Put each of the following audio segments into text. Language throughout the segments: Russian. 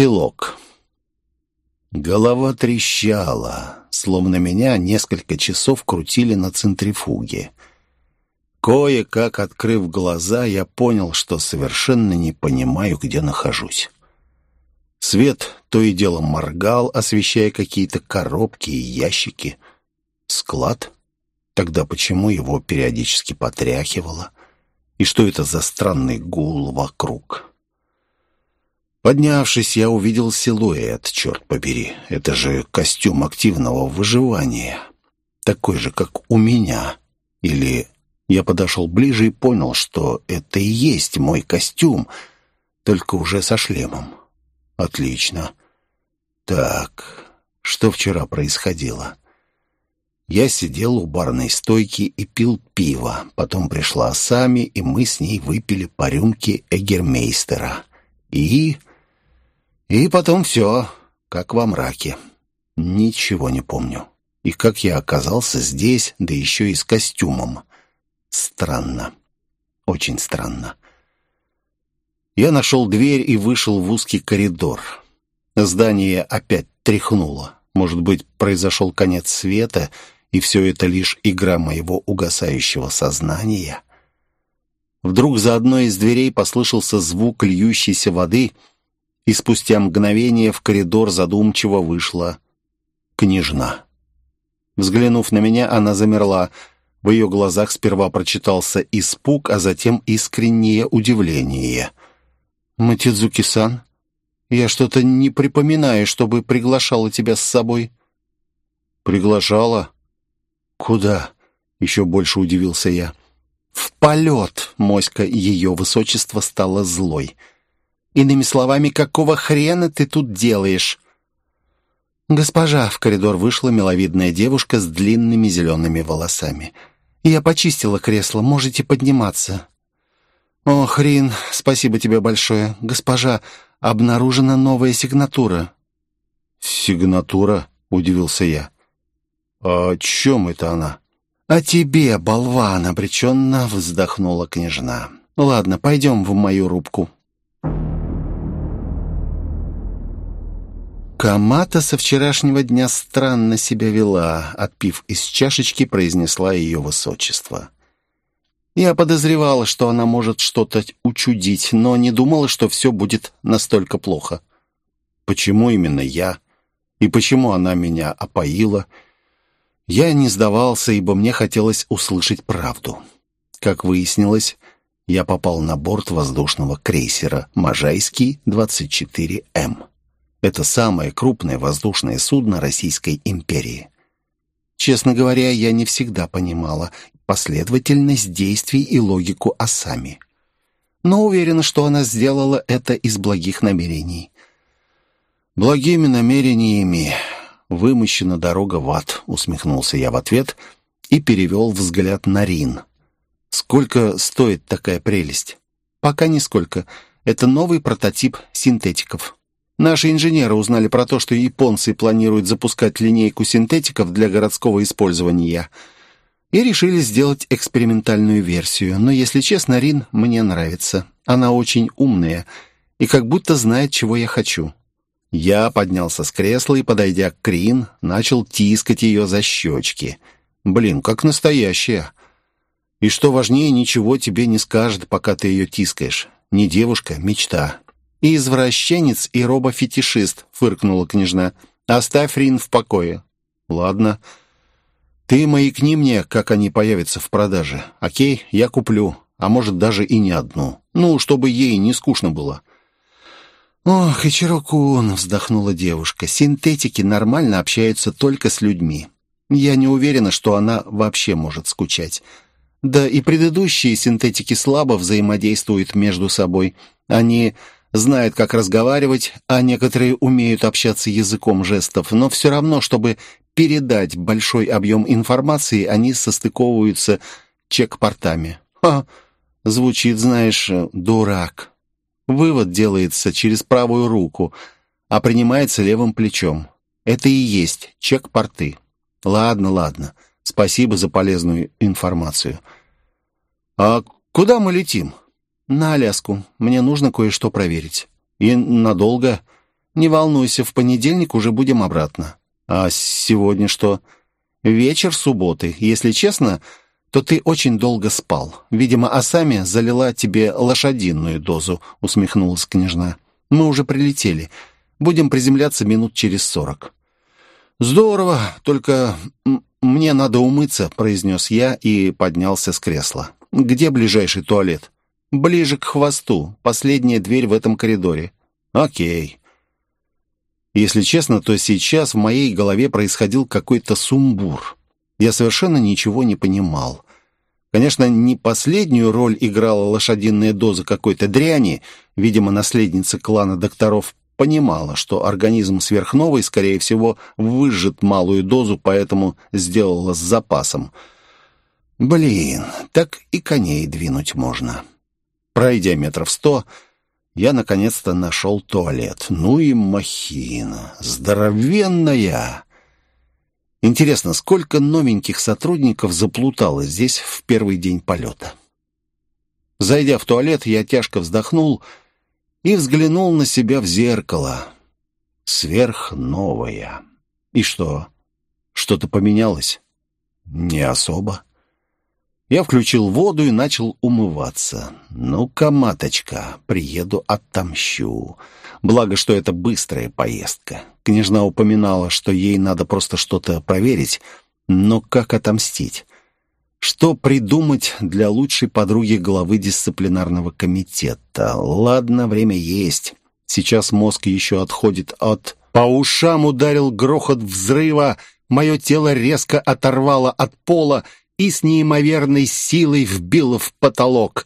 Эпилог. Голова трещала, словно меня несколько часов крутили на центрифуге. Кое-как открыв глаза, я понял, что совершенно не понимаю, где нахожусь. Свет то и дело моргал, освещая какие-то коробки и ящики. Склад? Тогда почему его периодически потряхивало? И что это за странный гул вокруг? Поднявшись, я увидел силуэт, черт побери. Это же костюм активного выживания. Такой же, как у меня. Или я подошел ближе и понял, что это и есть мой костюм, только уже со шлемом. Отлично. Так, что вчера происходило? Я сидел у барной стойки и пил пиво. Потом пришла Сами, и мы с ней выпили по рюмке Эгермейстера. И и потом все, как во мраке. Ничего не помню. И как я оказался здесь, да еще и с костюмом. Странно. Очень странно. Я нашел дверь и вышел в узкий коридор. Здание опять тряхнуло. Может быть, произошел конец света, и все это лишь игра моего угасающего сознания? Вдруг за одной из дверей послышался звук льющейся воды — и спустя мгновение в коридор задумчиво вышла княжна. Взглянув на меня, она замерла. В ее глазах сперва прочитался испуг, а затем искреннее удивление. «Матидзуки-сан, я что-то не припоминаю, чтобы приглашала тебя с собой». «Приглашала? Куда?» — еще больше удивился я. «В полет!» — моська ее высочества стала злой. Иными словами, какого хрена ты тут делаешь?» «Госпожа», — в коридор вышла миловидная девушка с длинными зелеными волосами. «Я почистила кресло, можете подниматься». «О, хрен, спасибо тебе большое. Госпожа, обнаружена новая сигнатура». «Сигнатура?» — удивился я. «А о чем это она?» «О тебе, болван!» — обреченно вздохнула княжна. «Ладно, пойдем в мою рубку». Камата со вчерашнего дня странно себя вела, отпив из чашечки, произнесла ее высочество. Я подозревала, что она может что-то учудить, но не думала, что все будет настолько плохо. Почему именно я? И почему она меня опоила? Я не сдавался, ибо мне хотелось услышать правду. Как выяснилось, я попал на борт воздушного крейсера «Можайский-24М». Это самое крупное воздушное судно Российской империи. Честно говоря, я не всегда понимала последовательность действий и логику Асами. Но уверена, что она сделала это из благих намерений. «Благими намерениями вымощена дорога в ад», — усмехнулся я в ответ и перевел взгляд на Рин. «Сколько стоит такая прелесть?» «Пока нисколько. Это новый прототип синтетиков». Наши инженеры узнали про то, что японцы планируют запускать линейку синтетиков для городского использования. И решили сделать экспериментальную версию. Но, если честно, Рин мне нравится. Она очень умная и как будто знает, чего я хочу. Я поднялся с кресла и, подойдя к Рин, начал тискать ее за щечки. Блин, как настоящая. И что важнее, ничего тебе не скажет, пока ты ее тискаешь. Не девушка, мечта. «И извращенец, и робофетишист», — фыркнула княжна. «Оставь Рин в покое». «Ладно. Ты маякни мне, как они появятся в продаже. Окей, я куплю, а может, даже и не одну. Ну, чтобы ей не скучно было». «Ох, Ичирокун», — вздохнула девушка, — «синтетики нормально общаются только с людьми. Я не уверена, что она вообще может скучать. Да и предыдущие синтетики слабо взаимодействуют между собой. Они знают, как разговаривать, а некоторые умеют общаться языком жестов, но все равно, чтобы передать большой объем информации, они состыковываются чек-портами. Ха, звучит, знаешь, дурак. Вывод делается через правую руку, а принимается левым плечом. Это и есть чек-порты. Ладно, ладно. Спасибо за полезную информацию. А куда мы летим? «На Аляску. Мне нужно кое-что проверить». «И надолго?» «Не волнуйся, в понедельник уже будем обратно». «А сегодня что?» «Вечер субботы. Если честно, то ты очень долго спал. Видимо, Асами залила тебе лошадиную дозу», — усмехнулась княжна. «Мы уже прилетели. Будем приземляться минут через сорок». «Здорово, только мне надо умыться», — произнес я и поднялся с кресла. «Где ближайший туалет?» «Ближе к хвосту. Последняя дверь в этом коридоре». «Окей». Если честно, то сейчас в моей голове происходил какой-то сумбур. Я совершенно ничего не понимал. Конечно, не последнюю роль играла лошадиная доза какой-то дряни. Видимо, наследница клана докторов понимала, что организм сверхновой, скорее всего, выжжет малую дозу, поэтому сделала с запасом. Блин, так и коней двинуть можно. Пройдя метров сто, я наконец-то нашел туалет. Ну и махина. Здоровенная. Интересно, сколько новеньких сотрудников заплутало здесь в первый день полета? Зайдя в туалет, я тяжко вздохнул и взглянул на себя в зеркало. Сверхновая. И что? Что-то поменялось? Не особо. Я включил воду и начал умываться. «Ну-ка, маточка, приеду, отомщу». Благо, что это быстрая поездка. Княжна упоминала, что ей надо просто что-то проверить. Но как отомстить? Что придумать для лучшей подруги главы дисциплинарного комитета? Ладно, время есть. Сейчас мозг еще отходит от... По ушам ударил грохот взрыва. Мое тело резко оторвало от пола, и с неимоверной силой вбило в потолок.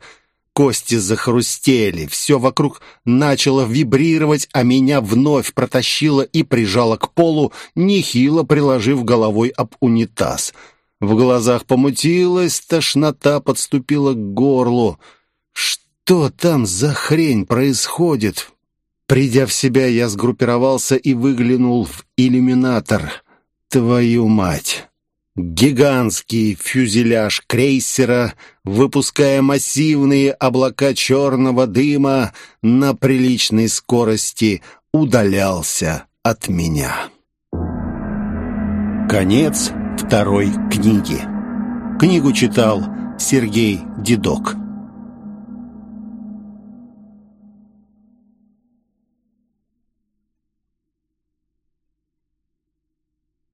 Кости захрустели, все вокруг начало вибрировать, а меня вновь протащило и прижало к полу, нехило приложив головой об унитаз. В глазах помутилась, тошнота подступила к горлу. Что там за хрень происходит? Придя в себя, я сгруппировался и выглянул в иллюминатор. Твою мать! Гигантский фюзеляж крейсера, выпуская массивные облака черного дыма на приличной скорости, удалялся от меня. Конец второй книги. Книгу читал Сергей Дедок.